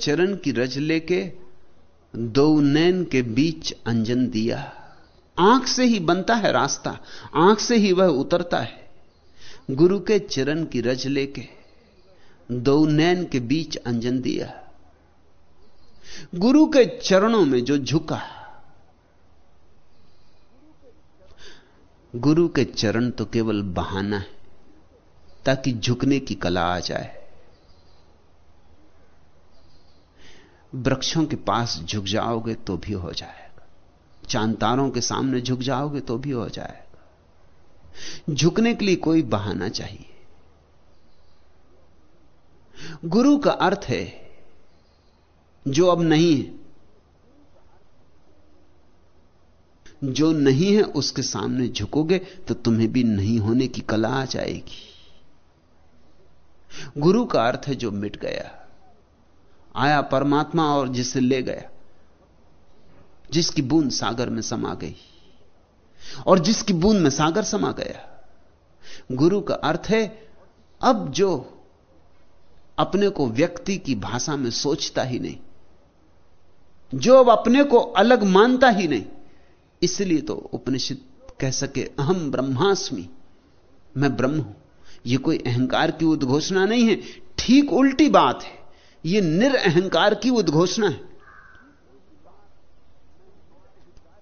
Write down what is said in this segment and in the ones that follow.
चरण की रज लेके दो नैन के बीच अंजन दिया। आँख से ही बनता है रास्ता, आँख से ही वह उतरता है। गुरु के चरण की रज लेके दो नैन के बीच अंजन दिया। गुरु के चरणों में जो झुका, गुरु के चरण तो केवल बहाना है, ताकि झुकने की कला आ जाए। वृक्षों के पास झुक जाओगे तो भी हो जाएगा। चांतारों के सामने झुक जाओगे तो भी हो जाएगा। झुकने के लिए कोई बहाना चाहिए। गुरु का अर्थ है, जो अब नहीं है, जो नहीं है उसके सामने झुकोगे तो तुम्हें भी नहीं होने की कला आ जाएगी। गुरु का अर्थ है जो मिट गया। आया परमात्मा और जिसे ले गया, जिसकी बूंद सागर में समा गई और जिसकी बूंद में सागर समा गया। गुरु का अर्थ है, अब जो अपने को व्यक्ति की भाषा में सोचता ही नहीं, जो अब अपने को अलग मानता ही नहीं, इसलिए तो उपनिषद कह सके, अहम ब्रह्मास्मि, मैं ब्रह्म हूँ। यह कोई अहंकार की उद्घोषणा नहीं है, ठीक उल्टी बात है। यह निरअहकार की उद्घोषणा है।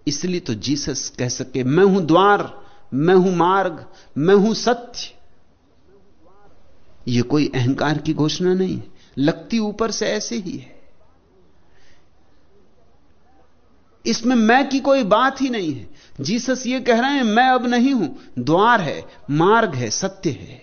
इसलिए तो जीसस कह सके, मैं हूँ द्वार, मैं हूँ मार्ग, मैं हूँ सत्य। यह कोई अहंकार की घोषणा नहीं है। लगती ऊपर से ऐसे ही है। इसमें मैं की कोई बात ही नहीं है। जीसस ये कह रहे हैं, मैं अब नहीं हूँ। द्वार है, मार्ग है, सत्य है।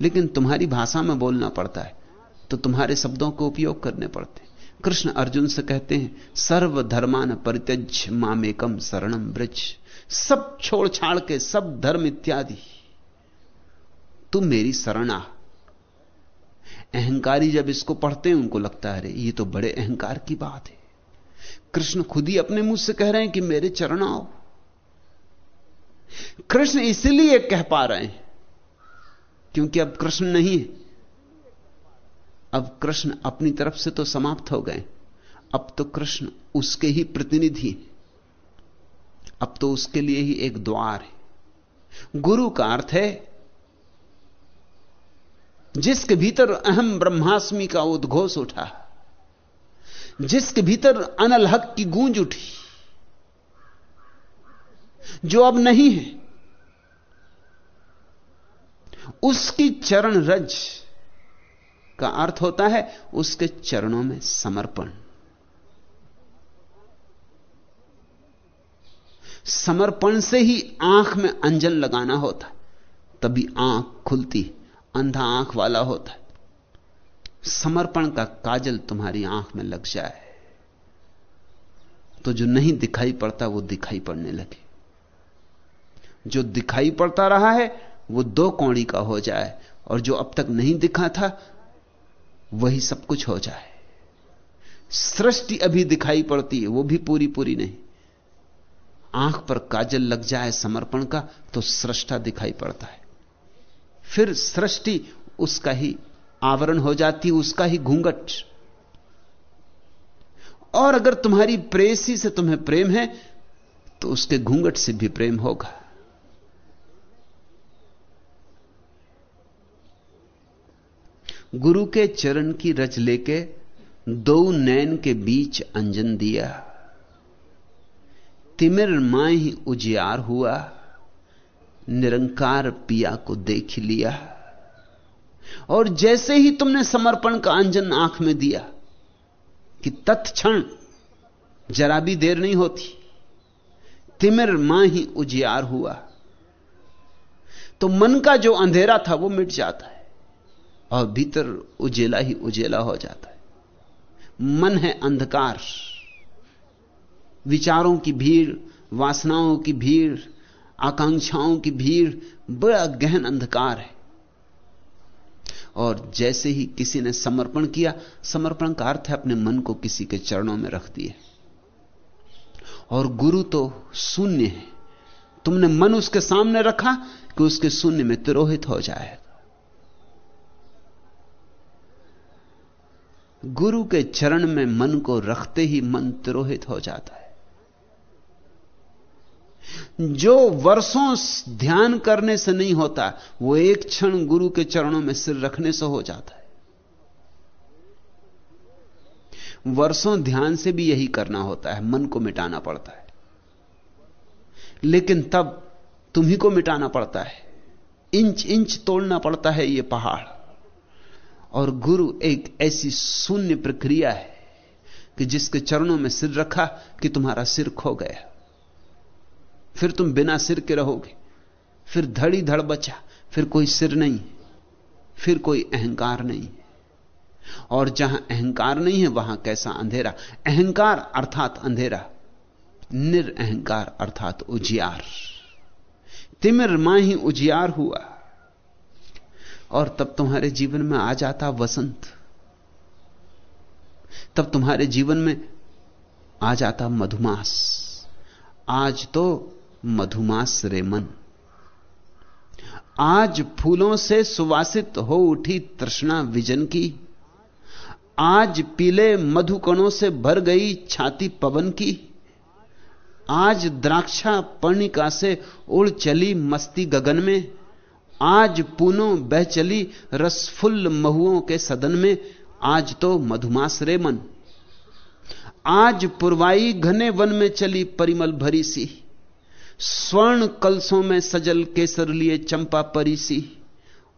लेकिन तुम्हारी भाषा में बोलना पड़ता है तो तुम्हारे शब्दों को उपयोग करने पड़ते कृष्ण अर्जुन से कहते हैं सर्व धर्मान परित्यज मामेकम शरणम ब्रज सब छोड़ छाड़ के सब धर्म इत्यादि। तुम मेरी शरण। अहंकारी जब इसको पढ़ते हैं, उनको लगता है, अरे, ये तो बड़े अहंकार की बात है। कृष्ण खुद ही अपने मुँह से कह रहे हैं कि मेरे चरण आओ। कृष्ण इसलिए कह पा रहे हैं, क्योंकि अब कृष्ण नहीं है। अब कृष्ण अपनी तरफ़ से तो समाप्त हो गए। अब तो कृष्ण उसके ही प्रतिनिधि अब तो उसके लिए ही एक द्वार है। गुरु का अर्थ है, जिसके भीतर अहम ब्रह्मास्मि का उद्घोष उठा, जिसके भीतर अनल हक की गूंज उठी, जो अब नहीं है, उसकी चरण रज का अर्थ होता है उसके चरणों में समर्पण। समर्पण से ही आँख में अंजन लगाना होता है। तभी आँख खुलती, अंधा आँख वाला होता है। समर्पण का काजल तुम्हारी आँख में लग जाए। तो जो नहीं दिखाई पड़ता, वो दिखाई पड़ने लगे। जो दिखाई पड़ता रहा है, वो दो कौड़ी का हो जाए। और जो अब तक नहीं दिखा था वही सब कुछ हो जाए। सृष्टि अभी दिखाई पड़ती है, वो भी पूरी पूरी नहीं। आँख पर काजल लग जाए समर्पण का तो सृष्टा दिखाई पड़ता है। फिर सृष्टि, उसका ही आवरण हो जाती, उसका ही घूंघट। और अगर तुम्हारी प्रेसी से तुम्हें प्रेम है तो उसके घूंघट से भी प्रेम होगा। गुरु के चरण की रच लेके दो नैन के बीच अंजन दिया। तिमिर माँ ही उजियार हुआ, निरंकार पिया को देख लिया। और जैसे ही तुमने समर्पण का अंजन आँख में दिया कि तत्क्षण जरा भी देर नहीं होती, तिमिर माँ ही उजियार हुआ तो मन का जो अंधेरा था वो मिट जाता है। और भीतर उजेला ही उजेला हो जाता है। मन है अंधकार। विचारों की भीड़, वासनाओं की भीड़, आकांक्षाओं की भीड़, बड़ा गहन अंधकार है। और जैसे ही किसी ने समर्पण किया, समर्पण का अर्थ है अपने मन को किसी के चरणों में रख दिए। और गुरु तो शून्य है। तुमने मन उसके सामने रखा कि उसके शून्य में तिरोहित हो जाएगा गुरु के चरण में मन को रखते ही मन तिरोहित हो जाता है। जो वर्षों ध्यान करने से नहीं होता, वो एक क्षण गुरु के चरणों में सिर रखने से हो जाता है। वर्षों ध्यान से भी यही करना होता है, मन को मिटाना पड़ता है। लेकिन तब तुम्ही को मिटाना पड़ता है। इंच इंच तोड़ना पड़ता है यह पहाड़। और गुरु एक ऐसी शून्य प्रक्रिया है कि जिसके चरणों में सिर रखा कि तुम्हारा सिर खो गया। फिर तुम बिना सिर के रहोगे। फिर धड़ी धड़ बचा। फिर कोई सिर नहीं। फिर कोई अहंकार नहीं। और जहाँ अहंकार नहीं है, वहाँ कैसा अंधेरा? अहंकार अर्थात अंधेरा। निरअहकार अर्थात उजियार। तिमिर माँ ही उजियार हुआ। और तब तुम्हारे जीवन में आ जाता वसंत। तब तुम्हारे जीवन में आ जाता मधुमास। आज तो मधुमास रे मन। आज फूलों से सुवासित हो उठी तृष्णा विजन की। आज पीले मधुकणों से भर गई छाती पवन की। आज द्राक्षा पर्णिका से उड़ चली मस्ती गगन में। आज पूनो बह चली रसफुल्ल महुओं के सदन में, आज तो मधुमास रे मन। आज पुरवाई घने वन में चली परिमल भरी सी। स्वर्ण कलसों में सजल केसर लिए चंपा परिसी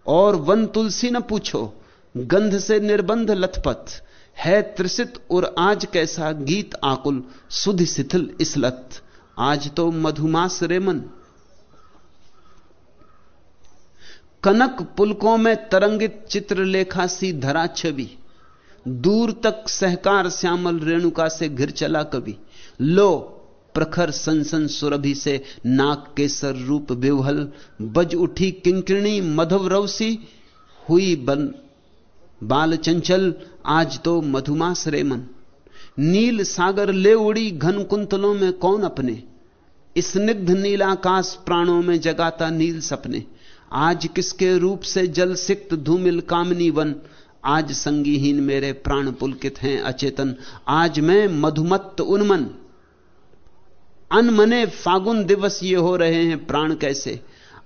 और वन तुलसी न पूछो, गंध से निर्बंध लथपथ। है त्रिसित और आज कैसा गीत आकुल, सुध शिथिल इसलत आज तो मधुमास रेमन कनक पुलकों में तरंगित चित्रलेखा सी धरा छवि। दूर तक सहकार श्यामल रेणुका से घिर चला कवि। लो, प्रखर सनसन सुरभि से नाक केसर रूप बेवहल। बज उठी किंकिणी मधव रवसी हुई बन बाल चंचल, आज तो मधुमास रेमन नील सागर ले उड़ी घन कुंतलों में कौन अपने? स्निग्ध नीलाकाश प्राणों में जगाता नील सपने। आज किसके रूप से जल सिक्त धूमिल कामनी वन? आज संगीहीन मेरे प्राण पुलकित हैं अचेतन। आज मैं मधुमत्त उन्मन। अनमने फागुन दिवस ये हो रहे हैं प्राण कैसे?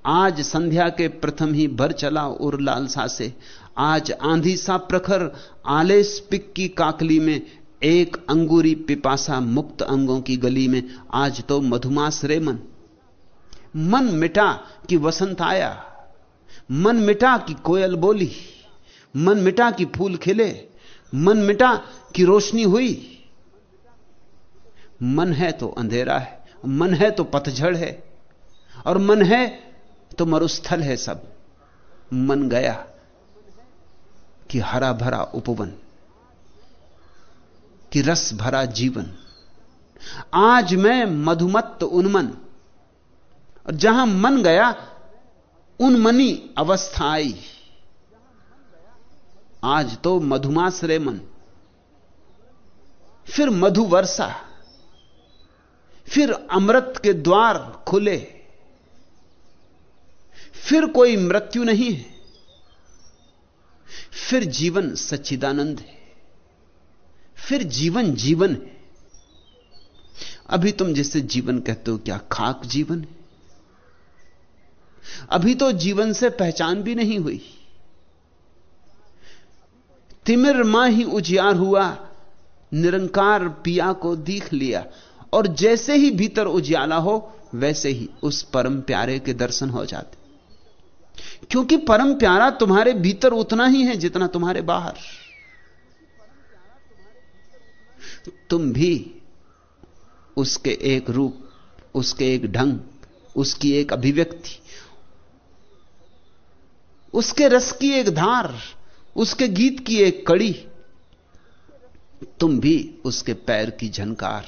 आज संध्या के प्रथम ही भर चला उर लालसा से। आज आंधी सा प्रखर आलेस पिक की काकली में, एक अंगूरी पिपासा मुक्त अंगों की गली में। आज तो मधुमास रे मन। मन मिटा कि वसंत आया। मन मिटा कि कोयल बोली, मन मिटा कि फूल खिले, मन मिटा कि रोशनी हुई। मन है तो अंधेरा है, मन है तो पतझड़ है, और मन है तो मरुस्थल है सब। मन गया कि हरा भरा उपवन, कि रस भरा जीवन। आज मैं मधुमत्त उन्मन और जहाँ मन गया उन्मनी अवस्था आई आज तो मधुमास रे मन। फिर मधु वर्षा फिर अमृत के द्वार खुले। फिर कोई मृत्यु नहीं है। फिर जीवन सच्चिदानंद है। फिर जीवन जीवन है। अभी तुम जिसे जीवन कहते हो, क्या खाक जीवन है? अभी तो जीवन से पहचान भी नहीं हुई। तिमिर माँ ही उजियार हुआ, निरंकार पिया को दीख लिया, और जैसे ही भीतर उजियाला हो, वैसे ही उस परम प्यारे के दर्शन हो जाते। क्योंकि परम प्यारा तुम्हारे भीतर उतना ही है जितना तुम्हारे बाहर। तुम भी उसके एक रूप, उसके एक ढंग, उसकी एक अभिव्यक्ति उसके रस की एक धार, उसके गीत की एक कड़ी, तुम भी उसके पैर की झनकार।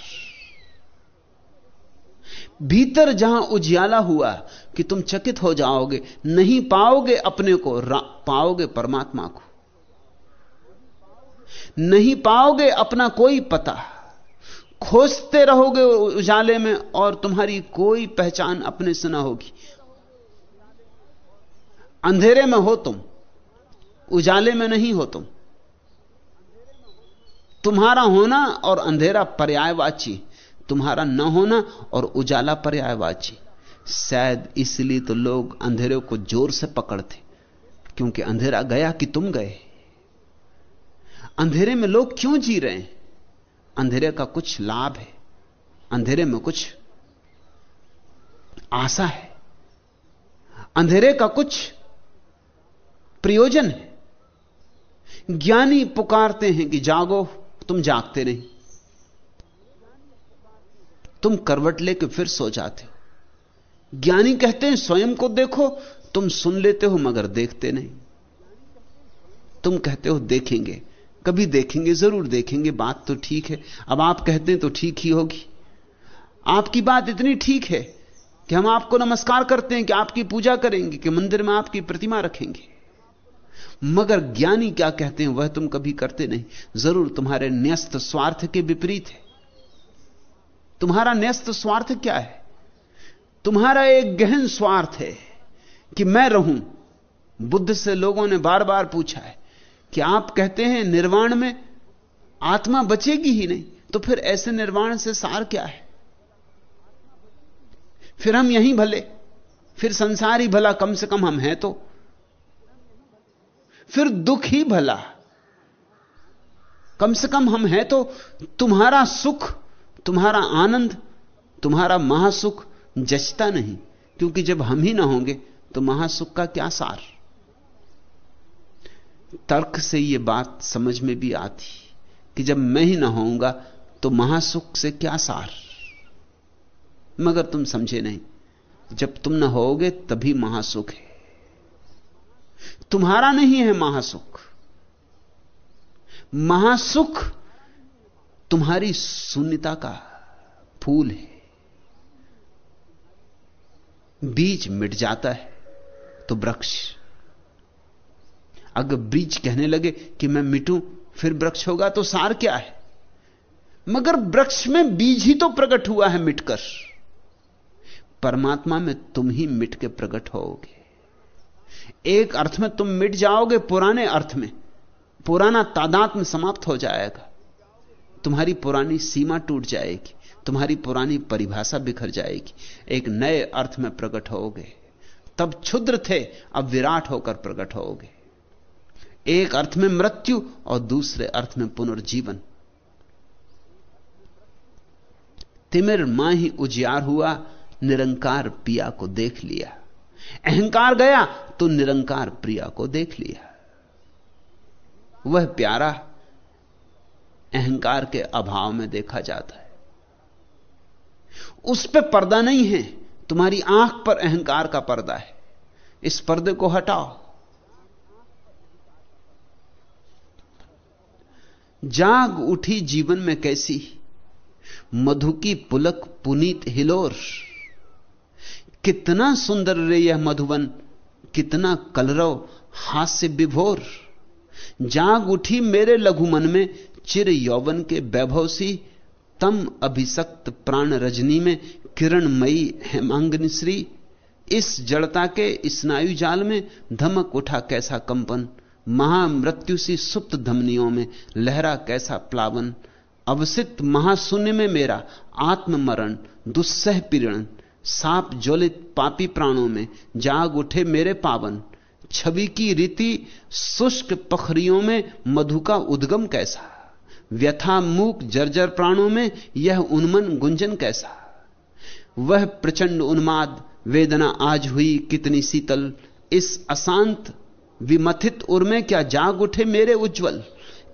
भीतर जहाँ उजियाला हुआ कि तुम चकित हो जाओगे, नहीं पाओगे अपने को पाओगे परमात्मा को। नहीं पाओगे अपना कोई पता, खोजते रहोगे उजाले में और तुम्हारी कोई पहचान अपने से ना होगी। अंधेरे में हो तुम, उजाले में नहीं हो तुम। तुम्हारा होना और अंधेरा पर्यायवाची, तुम्हारा न होना और उजाला पर्यायवाची। शायद इसलिए तो लोग अंधेरे को ज़ोर से पकड़ते, क्योंकि अंधेरा गया कि तुम गए। अंधेरे में लोग क्यों जी रहे हैं? अंधेरे का कुछ लाभ है, अंधेरे में कुछ आशा है। अंधेरे का कुछ प्रयोजन है। ज्ञानी पुकारते हैं कि जागो, तुम जागते नहीं। तुम करवट लेके फिर सो जाते हो। ज्ञानी कहते हैं, स्वयं को देखो, तुम सुन लेते हो मगर देखते नहीं। तुम कहते हो, देखेंगे। कभी देखेंगे, ज़रूर देखेंगे, बात तो ठीक है। अब आप कहते हैं तो ठीक ही होगी। आपकी बात इतनी ठीक है कि हम आपको नमस्कार करते हैं कि आपकी पूजा करेंगे, कि मंदिर में आपकी प्रतिमा रखेंगे। मगर ज्ञानी क्या कहते हैं, वह तुम कभी करते नहीं। ज़रूर तुम्हारे न्यस्त स्वार्थ के विपरीत है। तुम्हारा न्यस्त स्वार्थ क्या है? तुम्हारा एक गहन स्वार्थ है कि मैं रहूँ। बुद्ध से लोगों ने बार बार पूछा है कि आप कहते हैं निर्वाण में आत्मा बचेगी ही नहीं तो फिर ऐसे निर्वाण से सार क्या है? फिर हम यहीं भले, फिर संसार ही भला कम से कम हम हैं तो फिर दुख ही भला। कम से कम हम हैं तो तुम्हारा सुख, तुम्हारा आनंद, तुम्हारा महासुख जचता नहीं। क्योंकि जब हम ही ना होंगे तो महासुख का क्या सार? तर्क से यह बात समझ में भी आती कि जब मैं ही ना होऊँगा तो महासुख से क्या सार? मगर तुम समझे नहीं। जब तुम ना होगे तभी महासुख है। तुम्हारा नहीं है महासुख। महासुख तुम्हारी शून्यता का फूल है। बीज मिट जाता है तो वृक्ष। अगर बीज कहने लगे कि मैं मिटूं, फिर वृक्ष होगा तो सार क्या है? मगर वृक्ष में बीज ही तो प्रकट हुआ है मिटकर। परमात्मा में तुम ही मिट के प्रकट होगे। एक अर्थ में तुम मिट जाओगे पुराने अर्थ में। पुराना तादाद में समाप्त हो जाएगा। तुम्हारी पुरानी सीमा टूट जाएगी। तुम्हारी पुरानी परिभाषा बिखर जाएगी। एक नए अर्थ में प्रकट होगे। तब क्षुद्र थे, अब विराट होकर प्रकट होगे। एक अर्थ में मृत्यु और दूसरे अर्थ में पुनर्जीवन। तिमिर माँ ही उजियार हुआ, निरंकार पिया को देख लिया। अहंकार गया तो निरंकार प्रिया को देख लिया। वह प्यारा अहंकार के अभाव में देखा जाता है। उस पर पर्दा नहीं है, तुम्हारी आँख पर अहंकार का पर्दा है। इस पर्दे को हटाओ। जाग उठी जीवन में कैसी? मधु की पुलक पुनीत हिलोर। कितना सुंदर रे यह मधुबन, कितना कलरव, हास्य विभोर। जाग उठी मेरे लघु मन में, चिर यौवन के वैभव सी, तम अभिसक्त प्राण रजनी में, किरणमयी हेमांगनी श्री। इस जड़ता के स्नायु जाल में धमक उठा कैसा कंपन, महामृत्यु सी सुप्त धमनियों में लहरा कैसा प्लावन। अवसित महाशून्य में मेरा आत्ममरण, दुस्सह पीड़न साप ज्वलित पापी प्राणों में जाग उठे मेरे पावन। छवि की रीति शुष्क पखरियों में मधु का उद्गम कैसा? व्यथा मूक जर्जर प्राणों में यह उन्मन गुंजन कैसा? वह प्रचंड उन्माद, वेदना आज हुई कितनी शीतल। इस अशांत, विमथित उर में क्या जाग उठे मेरे उज्जवल?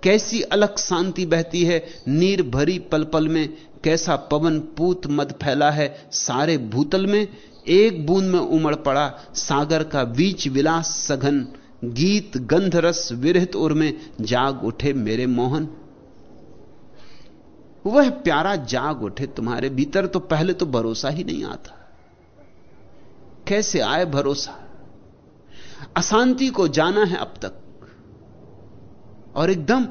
कैसी अलग शांति बहती है नीर भरी पल पल में कैसा पवन पूत मद फैला है सारे भूतल में, एक बूंद में उमड़ पड़ा, सागर का बीच विलास सघन, गीत गंध रस विरहित उर में जाग उठे मेरे मोहन। वह प्यारा जाग उठे तुम्हारे भीतर तो पहले तो भरोसा ही नहीं आता। कैसे आए भरोसा? अशांति को जाना है अब तक। और एकदम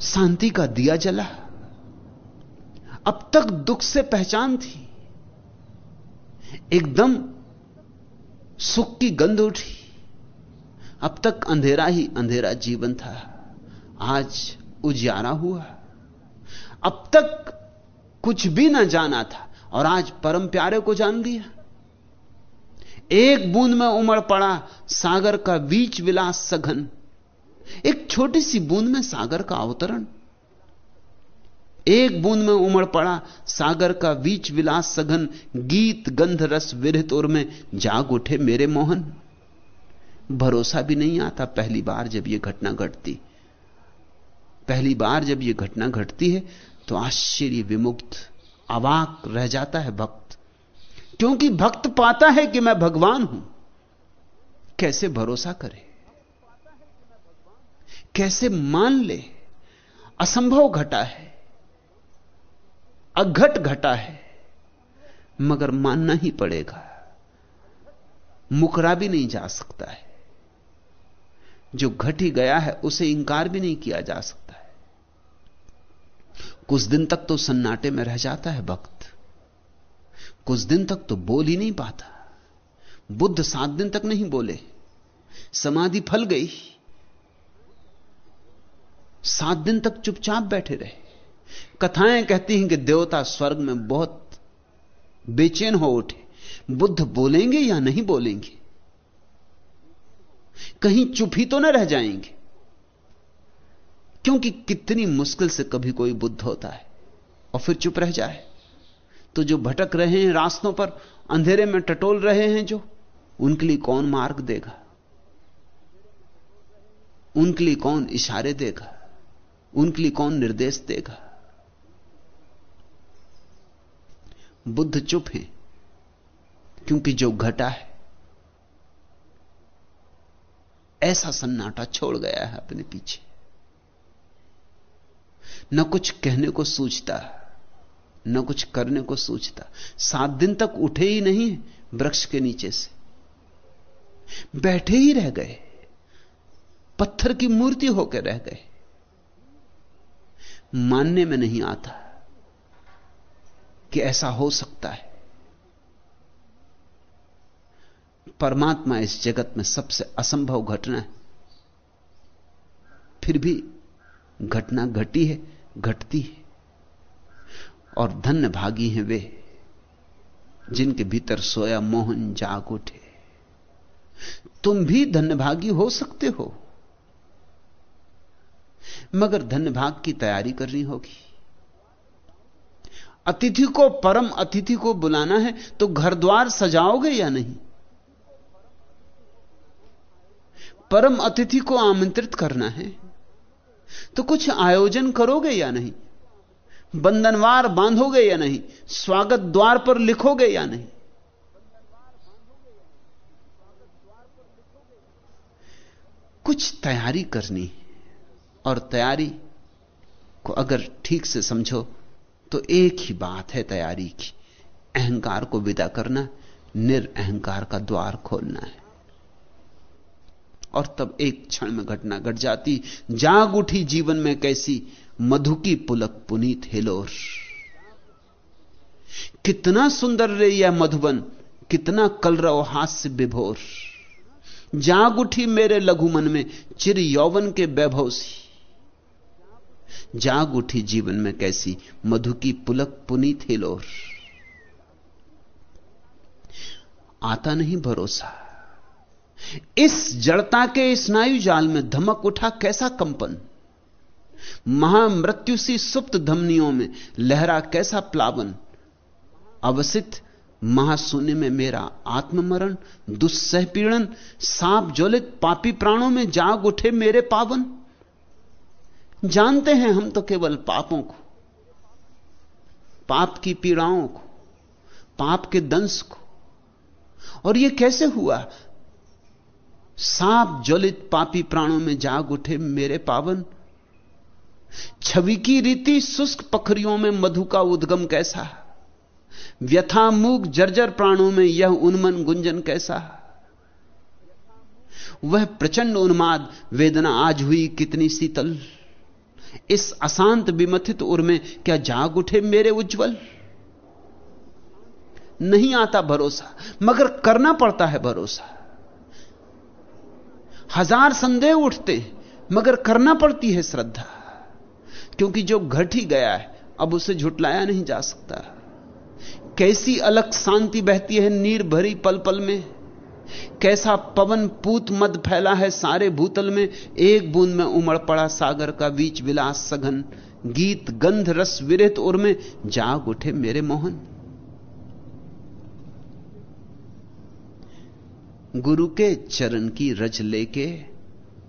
शांति का दिया जला। अब तक दुख से पहचान थी। एकदम सुख की गंध उठी। अब तक अंधेरा ही अंधेरा जीवन था। आज उजियारा हुआ। अब तक कुछ भी ना जाना था और आज परम प्यारे को जान लिया। एक बूंद में उमड़ पड़ा सागर का बीच विलास सघन। एक छोटी सी बूंद में सागर का अवतरण। एक बूंद में उमड़ पड़ा, सागर का बीच विलास सघन गीत गंध रस विरहित और में जाग उठे मेरे मोहन। भरोसा भी नहीं आता पहली बार जब यह घटना घटती। पहली बार जब यह घटना घटती है तो आश्चर्य विमुक्त, अवाक रह जाता है भक्त। क्योंकि भक्त पाता है कि मैं भगवान हूँ। कैसे भरोसा करे? कैसे मान ले? असंभव घटा है। अघट घटा है, मगर मानना ही पड़ेगा। मुकरा भी नहीं जा सकता है। जो घट ही गया है, उसे इंकार भी नहीं किया जा सकता है। कुछ दिन तक तो सन्नाटे में रह जाता है भक्त। कुछ दिन तक तो बोल ही नहीं पाता। बुद्ध सात दिन तक नहीं बोले। समाधि फल गई। सात दिन तक चुपचाप बैठे रहे। कथाएँ कहती हैं कि देवता स्वर्ग में बहुत बेचैन हो उठे। बुद्ध बोलेंगे या नहीं बोलेंगे? कहीं चुप ही तो ना रह जाएँगे। क्योंकि कितनी मुश्किल से कभी कोई बुद्ध होता है और फिर चुप रह जाए। तो जो भटक रहे हैं रास्तों पर, अंधेरे में टटोल रहे हैं जो, उनके लिए कौन मार्ग देगा? उनके लिए कौन इशारे देगा? उनके लिए कौन निर्देश देगा? बुद्ध चुप है, क्योंकि जो घटा है, ऐसा सन्नाटा छोड़ गया है अपने पीछे। न कुछ कहने को सूझता, न कुछ करने को सूझता। सात दिन तक उठे ही नहीं वृक्ष के नीचे से। बैठे ही रह गए, पत्थर की मूर्ति होकर रह गए। मानने में नहीं आता। कि ऐसा हो सकता है। परमात्मा इस जगत में सबसे असंभव घटना है। फिर भी घटना घटी है, घटती है। और धन्य भागी हैं वे, जिनके भीतर सोया मोहन जाग उठे। तुम भी धन्य भागी हो सकते हो, मगर धन्य भाग की तैयारी करनी होगी। अतिथि को, परम अतिथि को बुलाना है तो घर द्वार सजाओगे या नहीं? परम अतिथि को आमंत्रित करना है तो कुछ आयोजन करोगे या नहीं? बंधनवार बांधोगे या नहीं? स्वागत द्वार पर लिखोगे या नहीं? कुछ तैयारी करनी और तैयारी को अगर ठीक से समझो तो एक ही बात है तैयारी की। अहंकार को विदा करना, निरअहकार का द्वार खोलना है। और तब एक क्षण में घटना घट गट जाती। जाग उठी जीवन में कैसी मधु की पुलक पुनीत हिलोर। कितना सुंदर रे यह मधुबन, कितना कलरव हास्य विभोर। जाग उठी मेरे लघु मन में चिर यौवन के वैभव सी। जाग उठी जीवन में कैसी मधु की पुलक पुनीत हिलोर आता नहीं भरोसा। इस जड़ता के स्नायु जाल में धमक उठा कैसा कंपन? महामृत्यु सी सुप्त धमनियों में लहरा कैसा प्लावन? अवसित महाशून्य में मेरा आत्ममरण दुस्सह पीड़न सांप ज्वलित पापी प्राणों में जाग उठे मेरे पावन। जानते हैं हम तो केवल पापों को, पाप की पीड़ाओं को, पाप के दंश को। और यह कैसे हुआ? सांप ज्वलित पापी प्राणों में जाग उठे मेरे पावन। छवि की रीति शुष्क पखरियों में मधु का उद्गम कैसा? व्यथा मूक जर्जर प्राणों में यह उन्मन गुंजन कैसा? वह प्रचंड उन्माद, वेदना आज हुई कितनी शीतल। इस अशांत विमथित उर में क्या जाग उठे मेरे उज्जवल? नहीं आता भरोसा, मगर करना पड़ता है भरोसा। हज़ार संदेह उठते, मगर करना पड़ती है श्रद्धा। क्योंकि जो घट ही गया है, अब उसे झुटलाया नहीं जा सकता। कैसी अलग शांति बहती है नीर भरी पल पल में। कैसा पवन पूत मद फैला है सारे भूतल में, एक बूंद में उमड़ पड़ा सागर का बीच विलास सघन। गीत गंध रस विरहित उर में, जाग उठे मेरे मोहन। गुरु के चरण की रज लेके,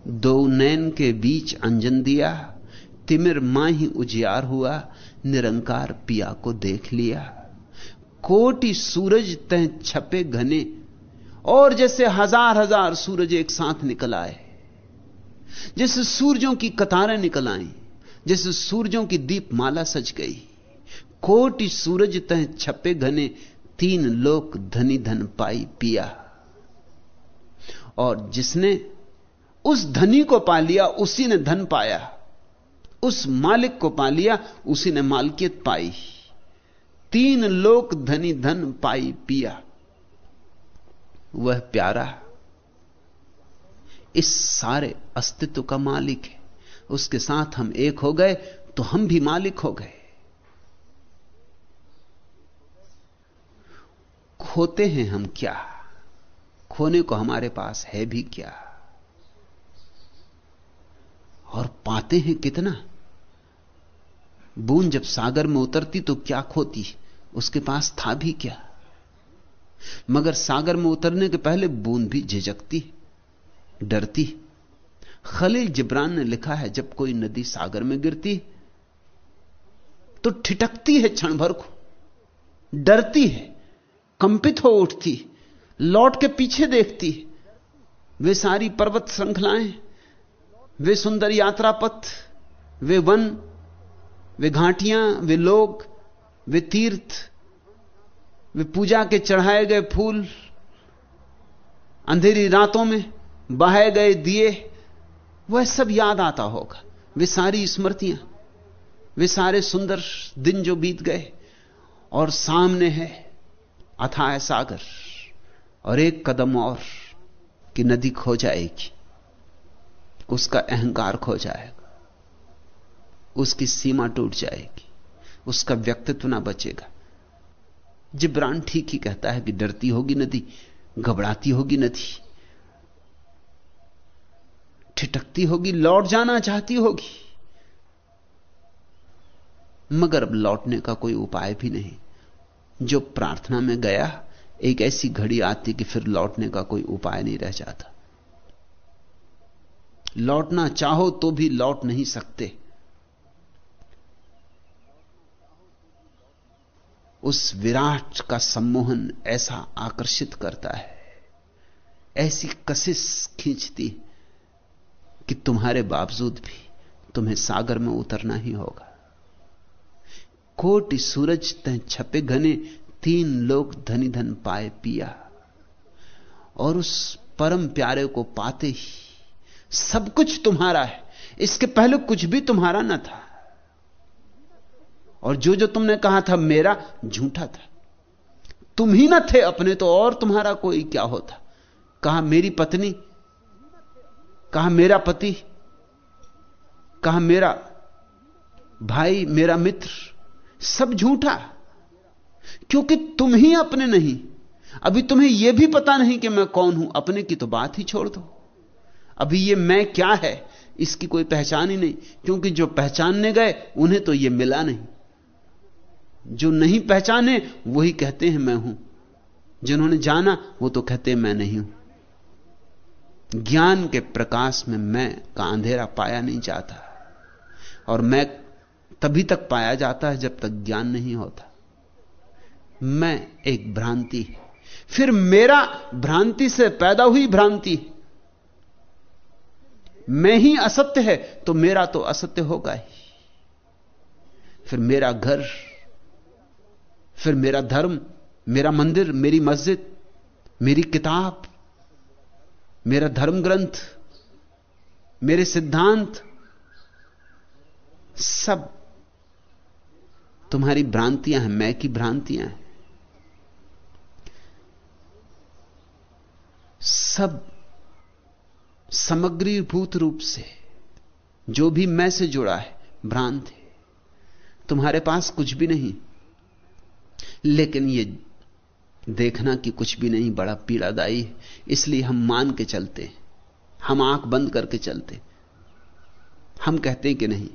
दो नैन के बीच अंजन दिया। तिमिर माँ ही उजियार हुआ, निरंकार पिया को देख लिया। कोटि सूरज तह छपे घने और जैसे हज़ार हज़ार सूरज एक साथ निकल आए, जैसे सूरजों की कतारें निकल आई, जैसे सूरजों की दीप माला सज गई, कोटि सूरज तह छपे घने, तीन लोक धनी धन पाई पिया। और जिसने उस धनी को पा लिया, उसी ने धन पाया, उस मालिक को पा लिया, उसी ने मालकियत पाई, तीन लोक धनी धन पाई पिया। वह प्यारा इस सारे अस्तित्व का मालिक है। उसके साथ हम एक हो गए तो हम भी मालिक हो गए। खोते हैं हम क्या? खोने को हमारे पास है भी क्या? और पाते हैं कितना? बूंद जब सागर में उतरती तो क्या खोती? उसके पास था भी क्या? मगर सागर में उतरने के पहले बूंद भी झिझकती डरती खलील जिब्रान ने लिखा है, जब कोई नदी सागर में गिरती तो ठिटकती है क्षण भर को, डरती है, कंपित हो उठती लौट के पीछे देखती वे सारी पर्वत श्रृंखलाएँ, वे सुंदर यात्रा पथ वे वन, वे घाटियाँ, वे लोग, वे तीर्थ वे पूजा के चढ़ाए गए फूल, अंधेरी रातों में बहाए गए दिए, वह सब याद आता होगा। वे सारी स्मृतियाँ, वे सारे सुंदर दिन जो बीत गए, और सामने है अथाय सागर, और एक कदम और कि नदी खो जाएगी, उसका अहंकार खो जाएगा, उसकी सीमा टूट जाएगी, उसका व्यक्तित्व ना बचेगा। जिब्रान ठीक ही कहता है कि डरती होगी नदी, घबराती होगी नदी, ठिठकती होगी, लौट जाना चाहती होगी। मगर अब लौटने का कोई उपाय भी नहीं। जो प्रार्थना में गया, एक ऐसी घड़ी आती कि फिर लौटने का कोई उपाय नहीं रह जाता। लौटना चाहो तो भी लौट नहीं सकते। उस विराट का सम्मोहन ऐसा आकर्षित करता है, ऐसी कशिश खींचती कि तुम्हारे बावजूद भी तुम्हें सागर में उतरना ही होगा। कोटि सूरज तय छपे घने तीन लोग धनी धन पाए पिया, और उस परम प्यारे को पाते ही सब कुछ तुम्हारा है। इसके पहले कुछ भी तुम्हारा न था। और जो जो तुमने कहा था मेरा झूठा था। तुम ही न थे अपने तो और तुम्हारा कोई क्या होता? कहा मेरी पत्नी, कहा मेरा पति, कहा मेरा भाई, मेरा मित्र, सब झूठा। क्योंकि तुम ही अपने नहीं। अभी तुम्हें यह भी पता नहीं कि मैं कौन हूँ। अपने की तो बात ही छोड़ दो। अभी ये मैं क्या है, इसकी कोई पहचान ही नहीं। क्योंकि जो पहचानने गए, उन्हें तो यह मिला नहीं। जो नहीं पहचाने, वही कहते हैं मैं हूँ। जिन्होंने जाना, वो तो कहते हैं मैं नहीं हूँ। ज्ञान के प्रकाश में मैं का अंधेरा पाया नहीं जाता। और मैं तभी तक पाया जाता है जब तक ज्ञान नहीं होता। मैं एक भ्रांति फिर मेरा भ्रांति से पैदा हुई भ्रांति। मैं ही असत्य है तो मेरा तो असत्य होगा ही। फिर मेरा घर फिर मेरा धर्म, मेरा मंदिर, मेरी मस्जिद, मेरी किताब, मेरा धर्म ग्रंथ मेरे सिद्धांत, सब तुम्हारी भ्रांतियाँ हैं, मैं की भ्रांतियाँ हैं। सब समग्रीभूत रूप से, जो भी मैं से जुड़ा है, भ्रांत है। तुम्हारे पास कुछ भी नहीं। लेकिन यह देखना कि कुछ भी नहीं, बड़ा पीड़ादायी। इसलिए हम मान के चलते, हम आँख बंद करके चलते। हम कहते हैं कि नहीं,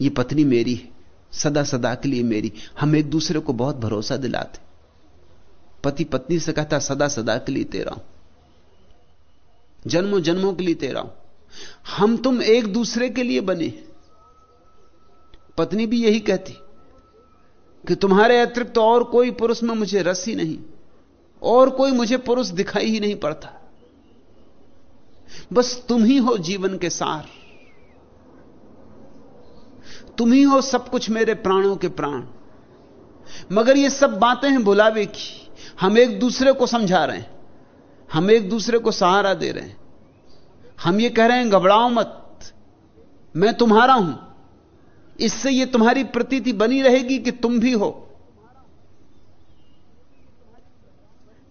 ये पत्नी मेरी है सदा सदा के लिए मेरी। हम एक दूसरे को बहुत भरोसा दिलाते। पति पत्नी से कहता सदा सदा के लिए तेरा हूँ। जन्मों जन्मों के लिए तेरा हूँ। हम तुम एक दूसरे के लिए बने। पत्नी भी यही कहती कि तुम्हारे अतिरिक्त तो और कोई पुरुष में मुझे रस ही नहीं, और कोई मुझे पुरुष दिखाई ही नहीं पड़ता। बस तुम ही हो जीवन के सार। तुम ही हो सब कुछ मेरे प्राणों के प्राण। मगर ये सब बातें हैं बुलावे की। हम एक दूसरे को समझा रहे हैं। हम एक दूसरे को सहारा दे रहे हैं। हम ये कह रहे हैं, घबराओ मत। मैं तुम्हारा हूँ। इससे ये तुम्हारी प्रतीति बनी रहेगी कि तुम भी हो।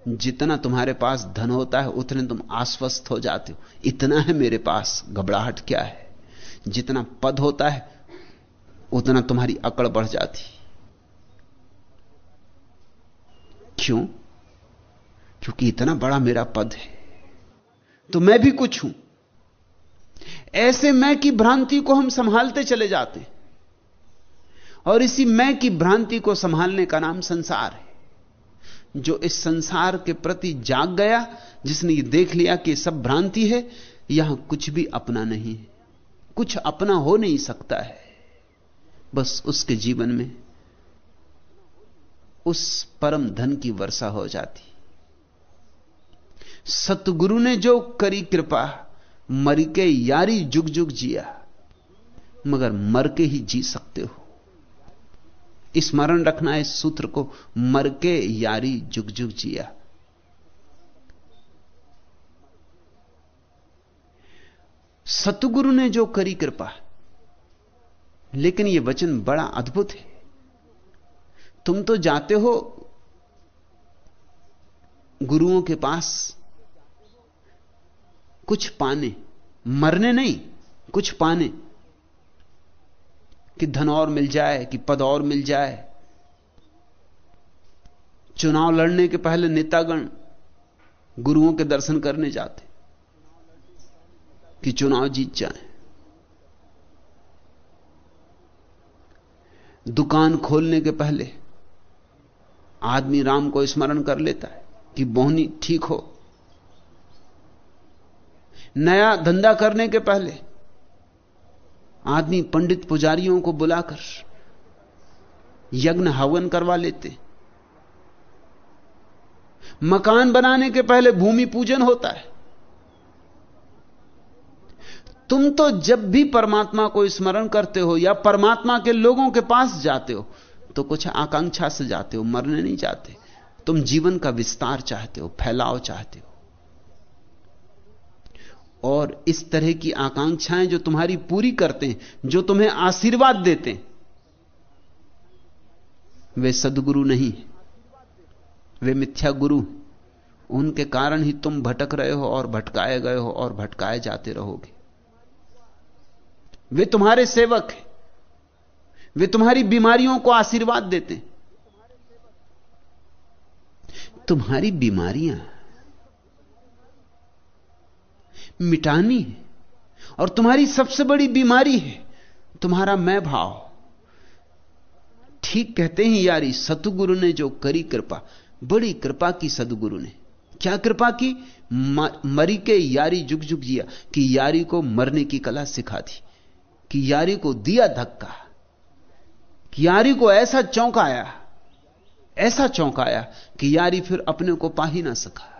जितना तुम्हारे पास धन होता है, उतने तुम आश्वस्त हो जाते हो। इतना है मेरे पास, घबराहट क्या है? जितना पद होता है, उतना तुम्हारी अकड़ बढ़ जाती। क्यों? क्योंकि इतना बड़ा मेरा पद है। तो मैं भी कुछ हूँ। ऐसे मैं की भ्रांति को हम संभालते चले जाते और इसी मैं की भ्रांति को संभालने का नाम संसार है। जो इस संसार के प्रति जाग गया, जिसने ये देख लिया कि सब भ्रांति है, यहाँ कुछ भी अपना नहीं है। कुछ अपना हो नहीं सकता है। बस उसके जीवन में उस परम धन की वर्षा हो जाती। सतगुरु ने जो करी कृपा, मर के यारी जुग जुग जिया, मगर मर के ही जी सकते हो। स्मरण रखना इस सूत्र को, मर के यारी जुग जुग जिया। सतगुरु ने जो करी कृपा, लेकिन यह वचन बड़ा अद्भुत है। तुम तो जाते हो गुरुओं के पास, कुछ पाने, मरने नहीं, कुछ पाने। कि धन और मिल जाए, कि पद और मिल जाए। चुनाव लड़ने के पहले नेतागण गुरुओं के दर्शन करने जाते कि चुनाव जीत जाए। दुकान खोलने के पहले आदमी राम को स्मरण कर लेता है कि बोहनी ठीक हो। नया धंधा करने के पहले आदमी पंडित पुजारियों को बुलाकर यज्ञ हवन करवा लेते। मकान बनाने के पहले भूमि पूजन होता है। तुम तो जब भी परमात्मा को स्मरण करते हो या परमात्मा के लोगों के पास जाते हो तो कुछ आकांक्षा से जाते हो, मरने नहीं जाते। तुम जीवन का विस्तार चाहते हो, फैलाव चाहते हो। और इस तरह की आकांक्षाएँ जो तुम्हारी पूरी करते हैं, जो तुम्हें आशीर्वाद देते हैं, वे सदगुरु नहीं वे मिथ्या गुरु उनके कारण ही तुम भटक रहे हो और भटकाए गए हो और भटकाए जाते रहोगे। वे तुम्हारे सेवक हैं। वे तुम्हारी बीमारियों को आशीर्वाद देते हैं। तुम्हारी बीमारियाँ मिटानी है और तुम्हारी सबसे बड़ी बीमारी है, तुम्हारा मैं भाव। ठीक कहते हैं यारी, सतगुरु ने जो करी कृपा, बड़ी कृपा की सदगुरु ने। क्या कृपा की? मरी के यारी जुग जुग जिया कि यारी को मरने की कला सिखा दी, कि यारी को दिया धक्का, कि यारी को ऐसा चौंकाया ऐसा चौंकाया कि यारी फिर अपने को पा ही ना सका।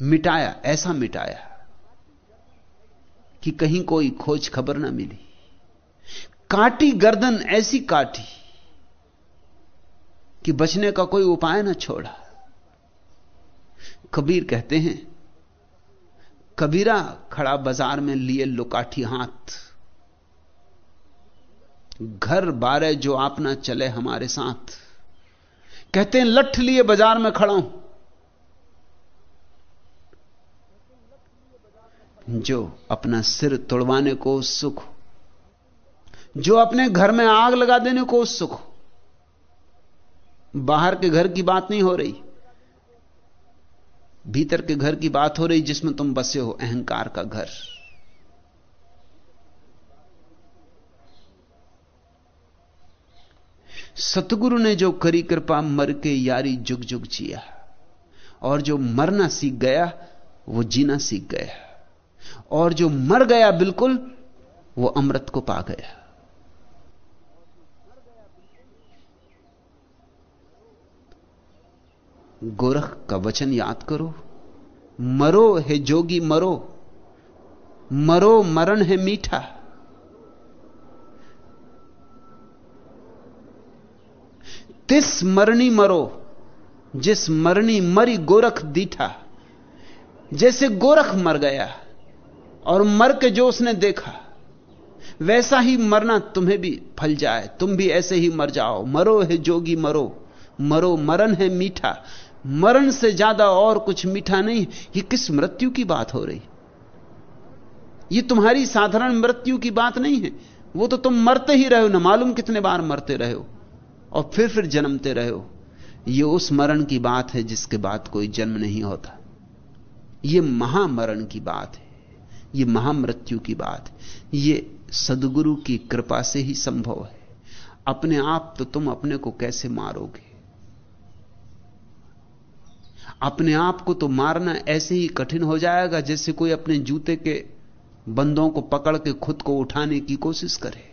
मिटाया, ऐसा मिटाया कि कहीं कोई खोज खबर ना मिली। काटी गर्दन ऐसी काटी कि बचने का कोई उपाय ना छोड़ा। कबीर कहते हैं, कबीरा खड़ा बाज़ार में लिए लुकाठी हाथ। घर बारे जो आप ना चले हमारे साथ। कहते हैं, लठ लिए बाज़ार में खड़ा हूँ। जो अपना सिर तोड़वाने को उत्सुक हो, जो अपने घर में आग लगा देने को उत्सुक हो, बाहर के घर की बात नहीं हो रही, भीतर के घर की बात हो रही जिसमें तुम बसे हो अहंकार का घर। सतगुरु ने जो करी कृपा, मर के यारी जुग जुग जिया, और जो मरना सीख गया, वो जीना सीख गया। और जो मर गया बिल्कुल, वो अमृत को पा गया। गोरख का वचन याद करो। मरो है जोगी, मरो। मरो, मरण है मीठा। तिस मरणी मरो, जिस मरणी मरी गोरख दीठा। जैसे गोरख मर गया और मर के जो उसने देखा, वैसा ही मरना तुम्हें भी फल जाए। तुम भी ऐसे ही मर जाओ। मरो है जोगी, मरो। मरो, मरण है मीठा। मरण से ज़्यादा और कुछ मीठा नहीं। ये किस मृत्यु की बात हो रही? ये तुम्हारी साधारण मृत्यु की बात नहीं है। वो तो तुम मरते ही रहे हो, ना मालूम कितने बार मरते रहे हो, और फिर फिर जन्मते रहे हो। ये उस मरण की बात है जिसके बाद कोई जन्म नहीं होता। ये महामरण की बात है। ये महामृत्यु की बात है। ये सदगुरु की कृपा से ही संभव है। अपने आप तो तुम अपने को कैसे मारोगे? अपने आप को तो मारना ऐसे ही कठिन हो जाएगा जैसे कोई अपने जूते के बंदों को पकड़ के खुद को उठाने की कोशिश करे।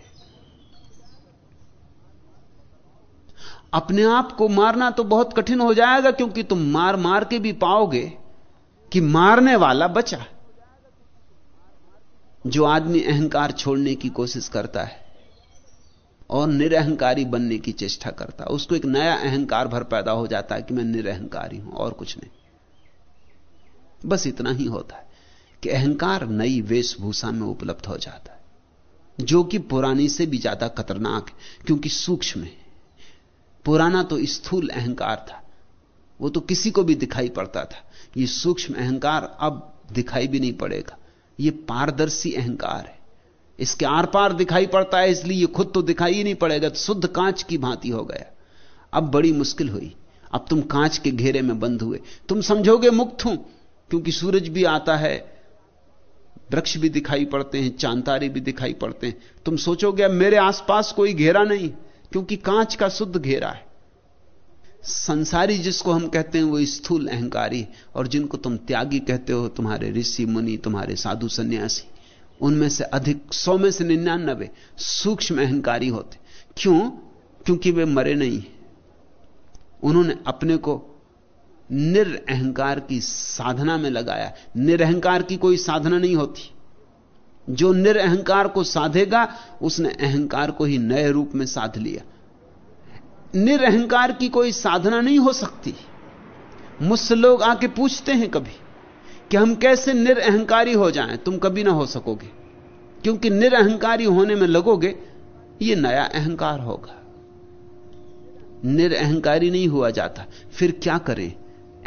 अपने आप को मारना तो बहुत कठिन हो जाएगा क्योंकि तुम मार मार के भी पाओगे कि मारने वाला बचा। जो आदमी अहंकार छोड़ने की कोशिश करता है और निरहंकारी बनने की चेष्टा करता है, उसको एक नया अहंकार भर पैदा हो जाता है कि मैं निरहंकारी हूँ, और कुछ नहीं। बस इतना ही होता है कि अहंकार नई वेशभूषा में उपलब्ध हो जाता है, जो कि पुरानी से भी ज़्यादा खतरनाक है, क्योंकि सूक्ष्म है। पुराना तो स्थूल अहंकार था, वो तो किसी को भी दिखाई पड़ता था। ये सूक्ष्म अहंकार अब दिखाई भी नहीं पड़ेगा। ये पारदर्शी अहंकार है। इसके आर पार दिखाई पड़ता है, इसलिए ये खुद तो दिखाई नहीं पड़ेगा तो शुद्ध कांच की भांति हो गया। अब बड़ी मुश्किल हुई। अब तुम कांच के घेरे में बंद हुए। तुम समझोगे मुक्त हूँ, क्योंकि सूरज भी आता है, वृक्ष भी दिखाई पड़ते हैं, चांतारे भी दिखाई पड़ते हैं। तुम सोचोगे, अब मेरे आसपास कोई घेरा नहीं, क्योंकि कांच का शुद्ध घेरा है। संसारी जिसको हम कहते हैं वो स्थूल अहंकारी और जिनको तुम त्यागी कहते हो, तुम्हारे ऋषि, मुनि, तुम्हारे साधु, सन्यासी, उनमें से अधिक सौ में से निन्यानबे सूक्ष्म अहंकारी होते। क्यों? क्योंकि वे मरे नहीं उन्होंने अपने को निरअहकार की साधना में लगाया। निरअहकार की कोई साधना नहीं होती। जो निरअहकार को साधेगा, उसने अहंकार को ही नए रूप में साध लिया। निरअहकार की कोई साधना नहीं हो सकती। मुझसे लोग आके पूछते हैं कभी कि हम कैसे निरअहकारी हो जाएँ? तुम कभी ना हो सकोगे। क्योंकि निरअहकारी होने में लगोगे यह नया अहंकार होगा। निरअहकारी नहीं हुआ जाता। फिर क्या करें?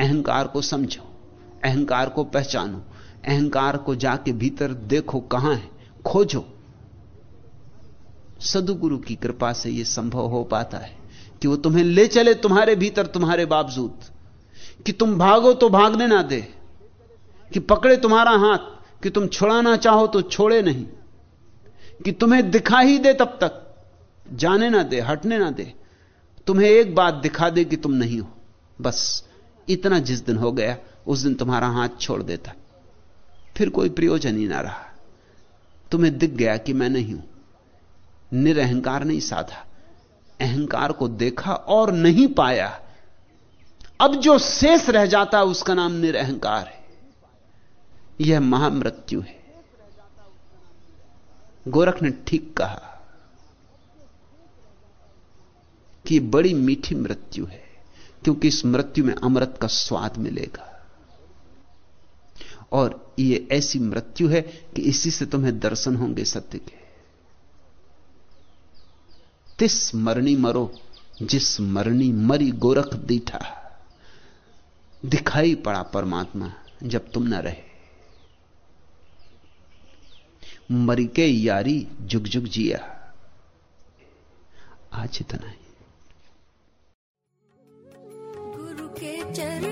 अहंकार को समझो, अहंकार को पहचानो, अहंकार को जाके भीतर देखो कहाँ है, खोजो। सदुगुरु की कृपा से यह संभव हो पाता है। कि वो तुम्हें ले चले तुम्हारे भीतर तुम्हारे बावजूद। कि तुम भागो तो भागने ना दे। कि पकड़े तुम्हारा हाथ। कि तुम छुड़ाना चाहो तो छोड़े नहीं। कि तुम्हें दिखा ही दे तब तक। जाने ना दे, हटने ना दे। तुम्हें एक बात दिखा दे कि तुम नहीं हो। बस इतना जिस दिन हो गया, उस दिन तुम्हारा हाथ छोड़ देता। फिर कोई प्रयोजन ही ना रहा। तुम्हें दिख गया कि मैं नहीं हूँ। निरहंकार नहीं साधा। अहंकार को देखा और नहीं पाया। अब जो शेष रह जाता उसका नाम निरअहकार है। यह महामृत्यु है। गोरख ने ठीक कहा कि बड़ी मीठी मृत्यु है, क्योंकि इस मृत्यु में अमृत का स्वाद मिलेगा। और यह ऐसी मृत्यु है कि इसी से तुम्हें दर्शन होंगे सत्य के। तिस मरणी मरो, जिस मरणी मरी गोरख दीठा। दिखाई पड़ा परमात्मा, जब तुम न रहे। मरी के यारी जुग जुग जिया। आज इतना ही। गुरु के चरणों